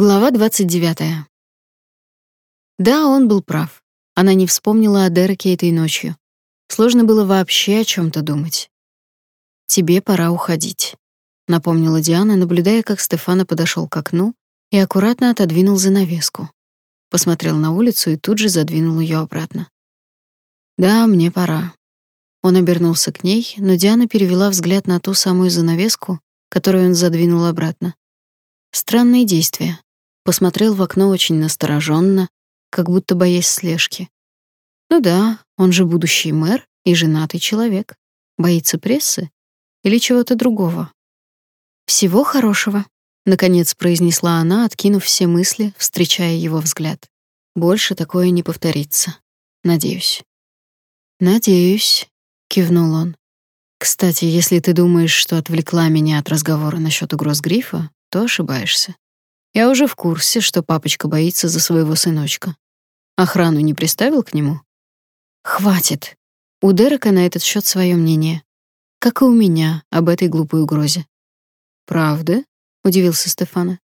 Глава 29. Да, он был прав. Она не вспомнила о Дереке этой ночью. Сложно было вообще о чем то думать. «Тебе пора уходить», — напомнила Диана, наблюдая, как Стефана подошел к окну и аккуратно отодвинул занавеску. Посмотрел на улицу и тут же задвинул ее обратно. «Да, мне пора». Он обернулся к ней, но Диана перевела взгляд на ту самую занавеску, которую он задвинул обратно. Странные действия. Посмотрел в окно очень настороженно, как будто боясь слежки. Ну да, он же будущий мэр и женатый человек. Боится прессы или чего-то другого. Всего хорошего, наконец произнесла она, откинув все мысли, встречая его взгляд. Больше такое не повторится. Надеюсь. Надеюсь, кивнул он. Кстати, если ты думаешь, что отвлекла меня от разговора насчет угроз Грифа, то ошибаешься. Я уже в курсе, что папочка боится за своего сыночка. Охрану не приставил к нему? Хватит. У Дерека на этот счет свое мнение. Как и у меня об этой глупой угрозе. Правда? удивился Стефана.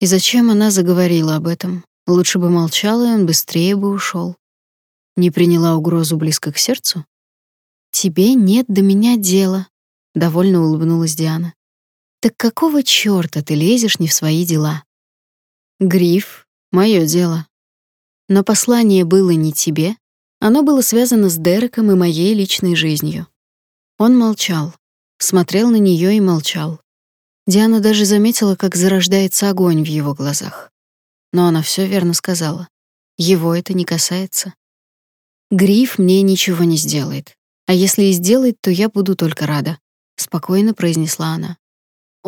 И зачем она заговорила об этом? Лучше бы молчала, и он быстрее бы ушел. Не приняла угрозу близко к сердцу? Тебе нет до меня дела, довольно улыбнулась Диана. Так какого чёрта ты лезешь не в свои дела? Гриф — мое дело. Но послание было не тебе, оно было связано с Дереком и моей личной жизнью. Он молчал, смотрел на нее и молчал. Диана даже заметила, как зарождается огонь в его глазах. Но она все верно сказала. Его это не касается. Гриф мне ничего не сделает. А если и сделает, то я буду только рада, спокойно произнесла она.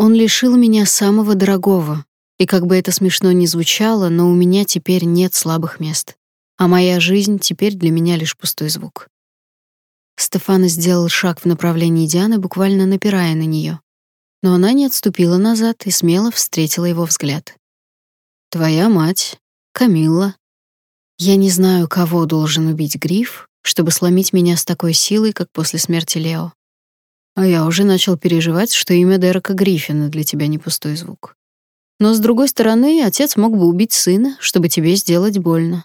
Он лишил меня самого дорогого, и как бы это смешно ни звучало, но у меня теперь нет слабых мест. А моя жизнь теперь для меня лишь пустой звук. Стефана сделал шаг в направлении Дианы, буквально напирая на нее, Но она не отступила назад и смело встретила его взгляд. «Твоя мать, Камилла. Я не знаю, кого должен убить Гриф, чтобы сломить меня с такой силой, как после смерти Лео. А я уже начал переживать, что имя Дерека Гриффина для тебя не пустой звук. Но с другой стороны, отец мог бы убить сына, чтобы тебе сделать больно.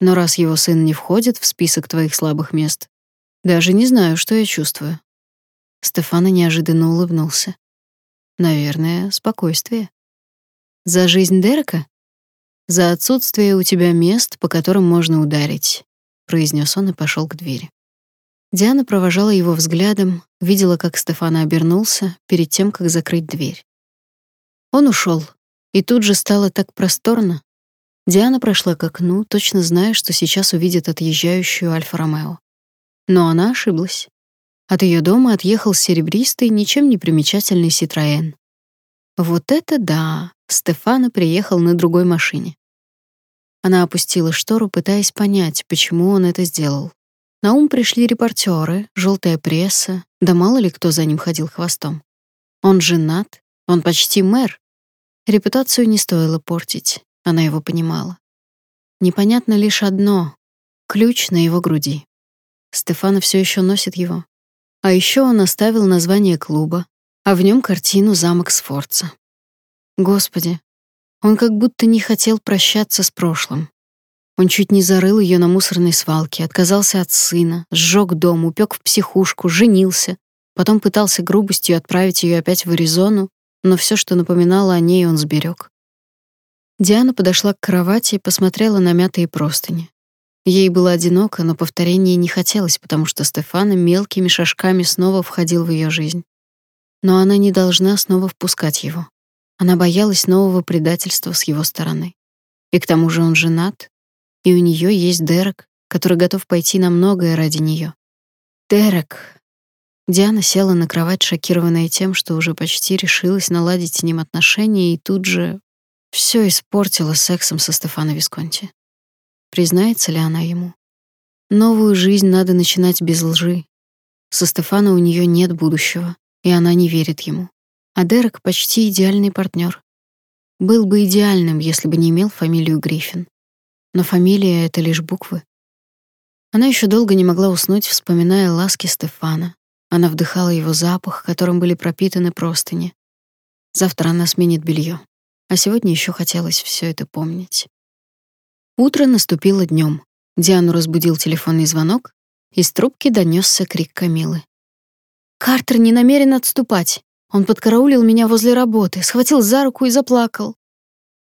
Но раз его сын не входит в список твоих слабых мест, даже не знаю, что я чувствую. Стефана неожиданно улыбнулся. Наверное, спокойствие. За жизнь Дерека? За отсутствие у тебя мест, по которым можно ударить, произнес он и пошел к двери. Диана провожала его взглядом, видела, как Стефана обернулся перед тем, как закрыть дверь. Он ушел, и тут же стало так просторно. Диана прошла к окну, точно зная, что сейчас увидит отъезжающую Альфа-Ромео. Но она ошиблась. От ее дома отъехал серебристый, ничем не примечательный Ситроен. Вот это да! Стефана приехал на другой машине. Она опустила штору, пытаясь понять, почему он это сделал. На ум пришли репортеры, желтая пресса, да мало ли кто за ним ходил хвостом. Он женат, он почти мэр. Репутацию не стоило портить, она его понимала. Непонятно лишь одно — ключ на его груди. Стефана все еще носит его. А еще он оставил название клуба, а в нем картину «Замок Сфорца». Господи, он как будто не хотел прощаться с прошлым. Он чуть не зарыл ее на мусорной свалке, отказался от сына, сжег дом, упек в психушку, женился, потом пытался грубостью отправить ее опять в Аризону, но все, что напоминало о ней, он сберег. Диана подошла к кровати и посмотрела на мятые простыни. Ей было одиноко, но повторения не хотелось, потому что Стефана мелкими шажками снова входил в ее жизнь. Но она не должна снова впускать его. Она боялась нового предательства с его стороны. И к тому же он женат, и у нее есть Дерек, который готов пойти на многое ради нее. Дерек. Диана села на кровать, шокированная тем, что уже почти решилась наладить с ним отношения, и тут же все испортила сексом со Стефано Висконти. Признается ли она ему? Новую жизнь надо начинать без лжи. Со Стефано у нее нет будущего, и она не верит ему. А Дерек почти идеальный партнер. Был бы идеальным, если бы не имел фамилию Гриффин но фамилия — это лишь буквы. Она еще долго не могла уснуть, вспоминая ласки Стефана. Она вдыхала его запах, которым были пропитаны простыни. Завтра она сменит белье. а сегодня еще хотелось все это помнить. Утро наступило днем. Диану разбудил телефонный звонок, из трубки донесся крик Камилы. Картер не намерен отступать. Он подкараулил меня возле работы, схватил за руку и заплакал.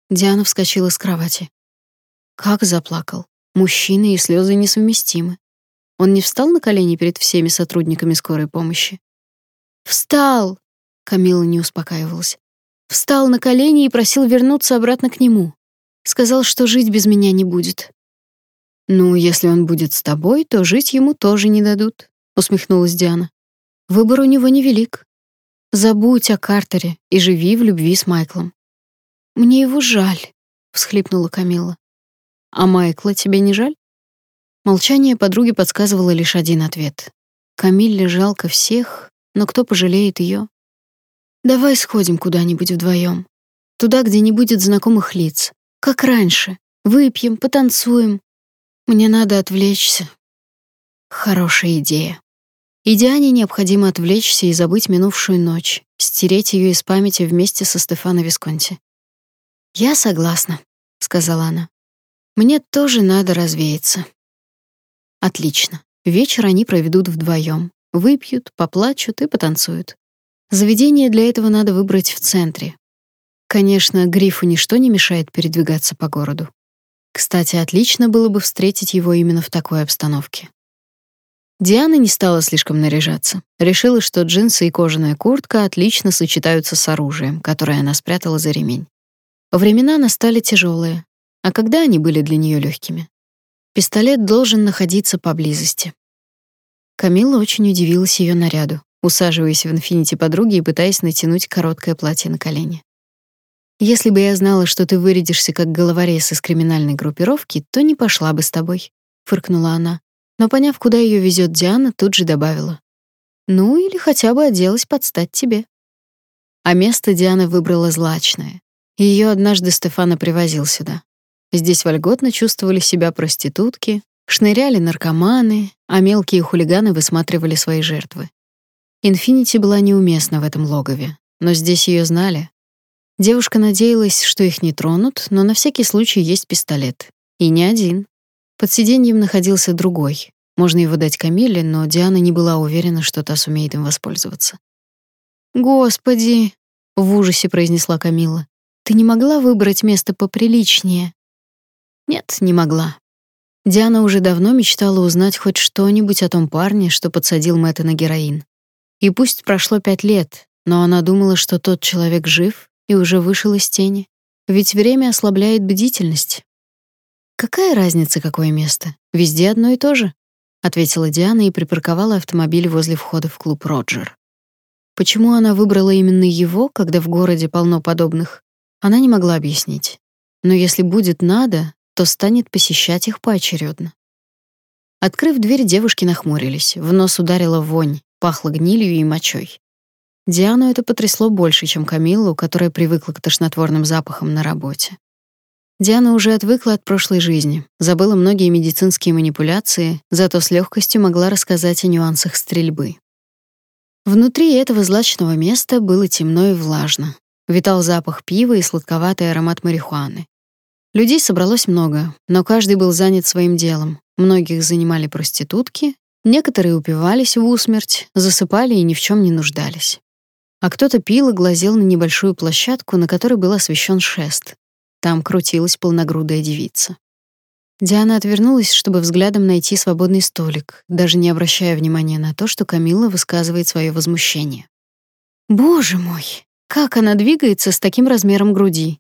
Диана вскочила с кровати. Как заплакал? Мужчины и слезы несовместимы. Он не встал на колени перед всеми сотрудниками скорой помощи. Встал. Камила не успокаивалась. Встал на колени и просил вернуться обратно к нему. Сказал, что жить без меня не будет. Ну, если он будет с тобой, то жить ему тоже не дадут, усмехнулась Диана. Выбор у него невелик. Забудь о Картере и живи в любви с Майклом. Мне его жаль, всхлипнула Камила. А Майкла тебе не жаль? Молчание подруги подсказывало лишь один ответ. Камилле жалко всех, но кто пожалеет ее? Давай сходим куда-нибудь вдвоем, Туда, где не будет знакомых лиц. Как раньше. Выпьем, потанцуем. Мне надо отвлечься. Хорошая идея. И Диане необходимо отвлечься и забыть минувшую ночь, стереть ее из памяти вместе со Стефано Висконти. «Я согласна», — сказала она. «Мне тоже надо развеяться». Отлично. Вечер они проведут вдвоем, Выпьют, поплачут и потанцуют. Заведение для этого надо выбрать в центре. Конечно, Грифу ничто не мешает передвигаться по городу. Кстати, отлично было бы встретить его именно в такой обстановке. Диана не стала слишком наряжаться. Решила, что джинсы и кожаная куртка отлично сочетаются с оружием, которое она спрятала за ремень. Времена настали тяжелые, а когда они были для нее легкими? Пистолет должен находиться поблизости. Камила очень удивилась ее наряду, усаживаясь в инфинити подруги и пытаясь натянуть короткое платье на колени. Если бы я знала, что ты вырядишься как головорез из криминальной группировки, то не пошла бы с тобой, фыркнула она но, поняв, куда ее везет Диана, тут же добавила. «Ну, или хотя бы оделась под стать тебе». А место Диана выбрала злачное. Ее однажды Стефана привозил сюда. Здесь вольготно чувствовали себя проститутки, шныряли наркоманы, а мелкие хулиганы высматривали свои жертвы. Инфинити была неуместна в этом логове, но здесь ее знали. Девушка надеялась, что их не тронут, но на всякий случай есть пистолет. И не один. Под сиденьем находился другой. Можно его дать Камиле, но Диана не была уверена, что та сумеет им воспользоваться. «Господи!» — в ужасе произнесла Камила. «Ты не могла выбрать место поприличнее?» «Нет, не могла». Диана уже давно мечтала узнать хоть что-нибудь о том парне, что подсадил Мэтта на героин. И пусть прошло пять лет, но она думала, что тот человек жив и уже вышел из тени. Ведь время ослабляет бдительность. Какая разница, какое место? Везде одно и то же, ответила Диана и припарковала автомобиль возле входа в клуб Роджер. Почему она выбрала именно его, когда в городе полно подобных, она не могла объяснить. Но если будет надо, то станет посещать их поочередно. Открыв дверь, девушки нахмурились. В нос ударила вонь, пахло гнилью и мочой. Диану это потрясло больше, чем Камиллу, которая привыкла к тошнотворным запахам на работе. Диана уже отвыкла от прошлой жизни, забыла многие медицинские манипуляции, зато с легкостью могла рассказать о нюансах стрельбы. Внутри этого злачного места было темно и влажно. Витал запах пива и сладковатый аромат марихуаны. Людей собралось много, но каждый был занят своим делом. Многих занимали проститутки, некоторые упивались в усмерть, засыпали и ни в чем не нуждались. А кто-то пил и глазел на небольшую площадку, на которой был освещен шест, там крутилась полногрудая девица. Диана отвернулась, чтобы взглядом найти свободный столик, даже не обращая внимания на то, что Камилла высказывает свое возмущение. Боже мой, как она двигается с таким размером груди.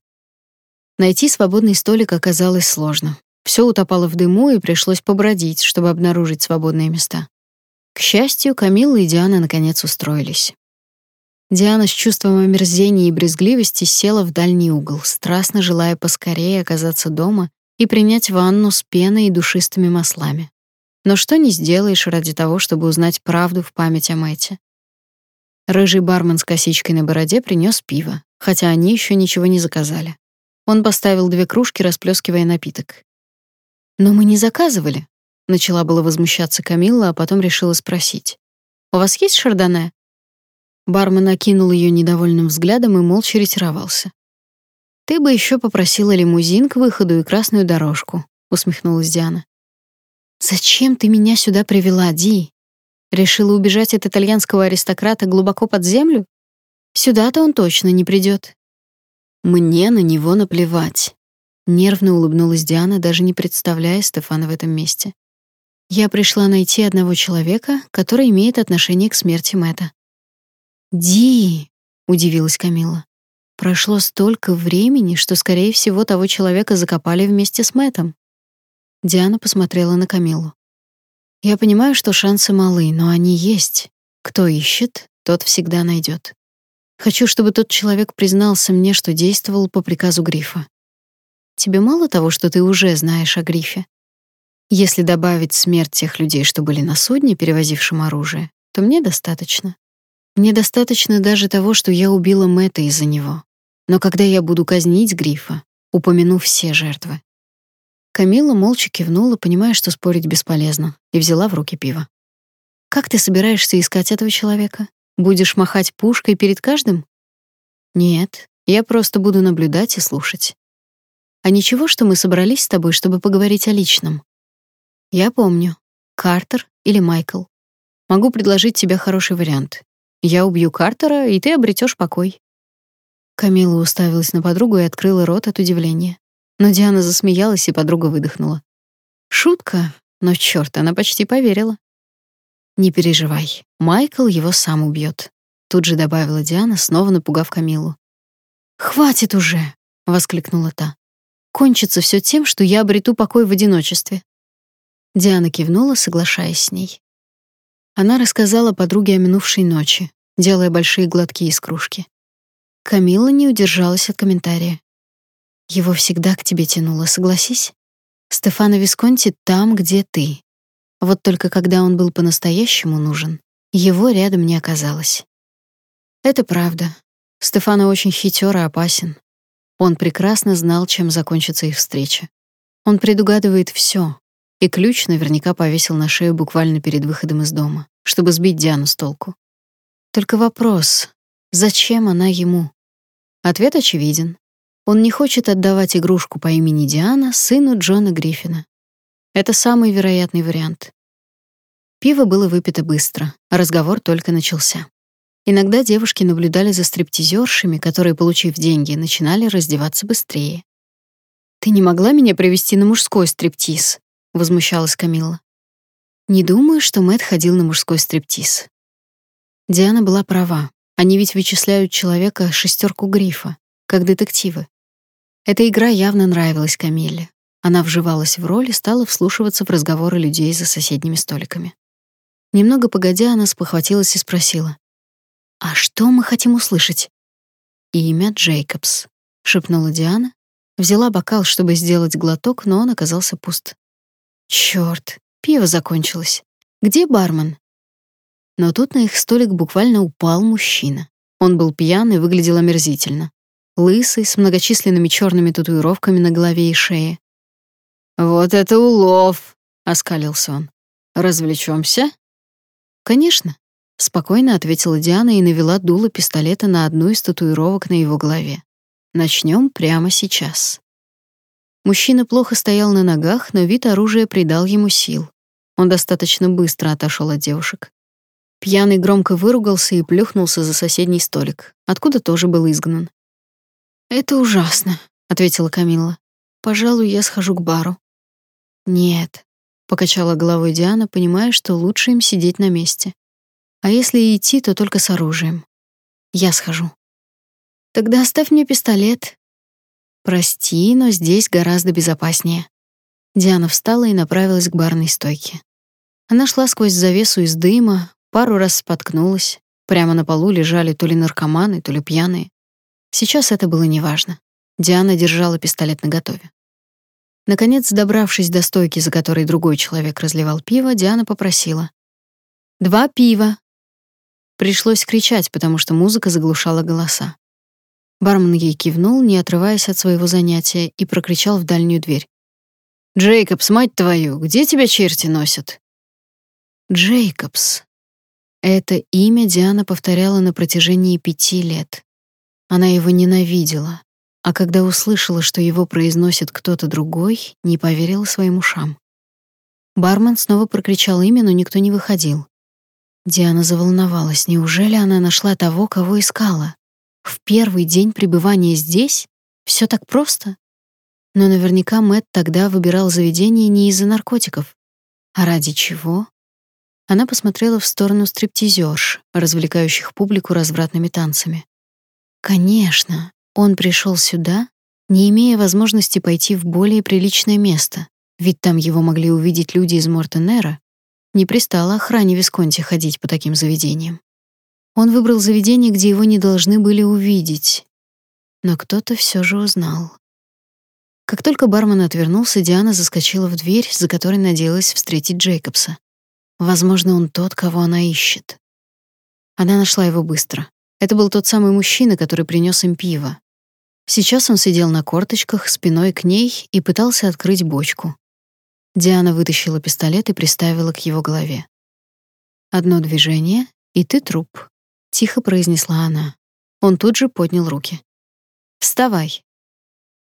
Найти свободный столик оказалось сложно. Все утопало в дыму, и пришлось побродить, чтобы обнаружить свободные места. К счастью, Камилла и Диана наконец устроились. Диана с чувством омерзения и брезгливости села в дальний угол, страстно желая поскорее оказаться дома и принять ванну с пеной и душистыми маслами. Но что не сделаешь ради того, чтобы узнать правду в память о Мэте. Рыжий бармен с косичкой на бороде принес пиво, хотя они еще ничего не заказали. Он поставил две кружки, расплескивая напиток. «Но мы не заказывали», — начала было возмущаться Камилла, а потом решила спросить. «У вас есть шардоне?» Бармен окинул ее недовольным взглядом и молча ретировался. Ты бы еще попросила лимузин к выходу и красную дорожку, усмехнулась Диана. Зачем ты меня сюда привела, Ди? Решила убежать от итальянского аристократа глубоко под землю? Сюда-то он точно не придет. Мне на него наплевать. Нервно улыбнулась Диана, даже не представляя Стефана в этом месте. Я пришла найти одного человека, который имеет отношение к смерти Мэта. Ди, удивилась Камила. Прошло столько времени, что скорее всего того человека закопали вместе с Мэтом. Диана посмотрела на Камилу. Я понимаю, что шансы малы, но они есть. Кто ищет, тот всегда найдет. Хочу, чтобы тот человек признался мне, что действовал по приказу Грифа. Тебе мало того, что ты уже знаешь о Грифе? Если добавить смерть тех людей, что были на судне, перевозившем оружие, то мне достаточно. Мне достаточно даже того, что я убила Мэтта из-за него. Но когда я буду казнить Грифа, упомяну все жертвы. Камила молча кивнула, понимая, что спорить бесполезно, и взяла в руки пиво. Как ты собираешься искать этого человека? Будешь махать пушкой перед каждым? Нет, я просто буду наблюдать и слушать. А ничего, что мы собрались с тобой, чтобы поговорить о личном. Я помню. Картер или Майкл. Могу предложить тебе хороший вариант. Я убью Картера, и ты обретешь покой. Камила уставилась на подругу и открыла рот от удивления. Но Диана засмеялась, и подруга выдохнула. Шутка, но чёрт, она почти поверила. Не переживай, Майкл его сам убьет. Тут же добавила Диана, снова напугав Камилу. Хватит уже, воскликнула та. Кончится все тем, что я обрету покой в одиночестве. Диана кивнула, соглашаясь с ней. Она рассказала подруге о минувшей ночи, делая большие глотки из кружки. Камила не удержалась от комментария. Его всегда к тебе тянуло, согласись? Стефано Висконти там, где ты. Вот только когда он был по-настоящему нужен, его рядом не оказалось. Это правда. Стефано очень хитер и опасен. Он прекрасно знал, чем закончится их встреча. Он предугадывает все, и ключ наверняка повесил на шею буквально перед выходом из дома, чтобы сбить Диану с толку. Только вопрос, зачем она ему? Ответ очевиден. Он не хочет отдавать игрушку по имени Диана сыну Джона Гриффина. Это самый вероятный вариант. Пиво было выпито быстро, а разговор только начался. Иногда девушки наблюдали за стриптизершами, которые, получив деньги, начинали раздеваться быстрее. «Ты не могла меня привести на мужской стриптиз?» — возмущалась Камилла. «Не думаю, что Мэтт ходил на мужской стриптиз». Диана была права. Они ведь вычисляют человека шестерку грифа, как детективы. Эта игра явно нравилась Камилле. Она вживалась в роль и стала вслушиваться в разговоры людей за соседними столиками. Немного погодя, она спохватилась и спросила: "А что мы хотим услышать?" "Имя Джейкобс", шепнула Диана, взяла бокал, чтобы сделать глоток, но он оказался пуст. Чёрт, пиво закончилось. Где бармен? Но тут на их столик буквально упал мужчина. Он был пьян и выглядел омерзительно. Лысый, с многочисленными черными татуировками на голове и шее. «Вот это улов!» — оскалился он. «Развлечемся?» «Конечно», — спокойно ответила Диана и навела дуло пистолета на одну из татуировок на его голове. Начнем прямо сейчас». Мужчина плохо стоял на ногах, но вид оружия придал ему сил. Он достаточно быстро отошел от девушек. Пьяный громко выругался и плюхнулся за соседний столик, откуда тоже был изгнан. «Это ужасно», — ответила Камилла. «Пожалуй, я схожу к бару». «Нет», — покачала головой Диана, понимая, что лучше им сидеть на месте. «А если и идти, то только с оружием. Я схожу». «Тогда оставь мне пистолет». «Прости, но здесь гораздо безопаснее». Диана встала и направилась к барной стойке. Она шла сквозь завесу из дыма, пару раз споткнулась. Прямо на полу лежали то ли наркоманы, то ли пьяные. Сейчас это было неважно. Диана держала пистолет наготове. Наконец, добравшись до стойки, за которой другой человек разливал пиво, Диана попросила: "Два пива". Пришлось кричать, потому что музыка заглушала голоса. Бармен ей кивнул, не отрываясь от своего занятия, и прокричал в дальнюю дверь: "Джейкобс, мать твою, где тебя черти носят?" Джейкобс. Это имя Диана повторяла на протяжении пяти лет. Она его ненавидела. А когда услышала, что его произносит кто-то другой, не поверила своим ушам. Бармен снова прокричал имя, но никто не выходил. Диана заволновалась. Неужели она нашла того, кого искала? В первый день пребывания здесь все так просто? Но наверняка Мэт тогда выбирал заведение не из-за наркотиков. А ради чего? Она посмотрела в сторону стриптизерш, развлекающих публику развратными танцами. Конечно, он пришел сюда, не имея возможности пойти в более приличное место, ведь там его могли увидеть люди из Мортенера. Не пристало охране Висконти ходить по таким заведениям. Он выбрал заведение, где его не должны были увидеть. Но кто-то все же узнал. Как только бармен отвернулся, Диана заскочила в дверь, за которой надеялась встретить Джейкобса. Возможно, он тот, кого она ищет. Она нашла его быстро. Это был тот самый мужчина, который принес им пиво. Сейчас он сидел на корточках, спиной к ней и пытался открыть бочку. Диана вытащила пистолет и приставила к его голове. «Одно движение, и ты труп», — тихо произнесла она. Он тут же поднял руки. «Вставай»,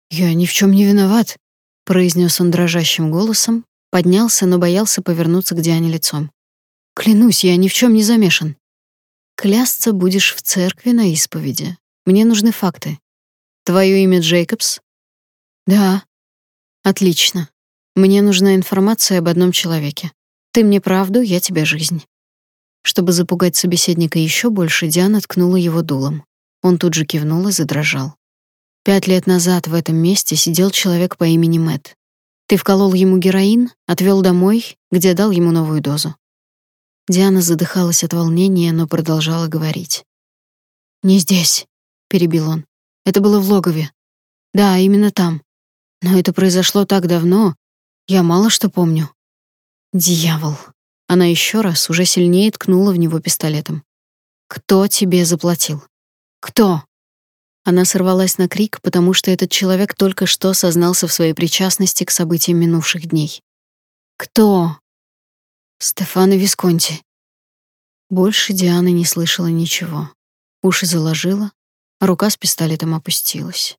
«Я ни в чем не виноват», — произнес он дрожащим голосом, поднялся, но боялся повернуться к Диане лицом. «Клянусь, я ни в чем не замешан». «Клясться будешь в церкви на исповеди. Мне нужны факты. Твое имя Джейкобс?» «Да». «Отлично. Мне нужна информация об одном человеке. Ты мне правду, я тебе жизнь». Чтобы запугать собеседника еще больше, Диана ткнула его дулом. Он тут же кивнул и задрожал. Пять лет назад в этом месте сидел человек по имени Мэт. Ты вколол ему героин, отвел домой, где дал ему новую дозу. Диана задыхалась от волнения, но продолжала говорить. «Не здесь», — перебил он. «Это было в логове. Да, именно там. Но это произошло так давно, я мало что помню». «Дьявол». Она еще раз уже сильнее ткнула в него пистолетом. «Кто тебе заплатил? Кто?» Она сорвалась на крик, потому что этот человек только что сознался в своей причастности к событиям минувших дней. «Кто?» «Стефано Висконти». Больше Диана не слышала ничего. Уши заложила, рука с пистолетом опустилась.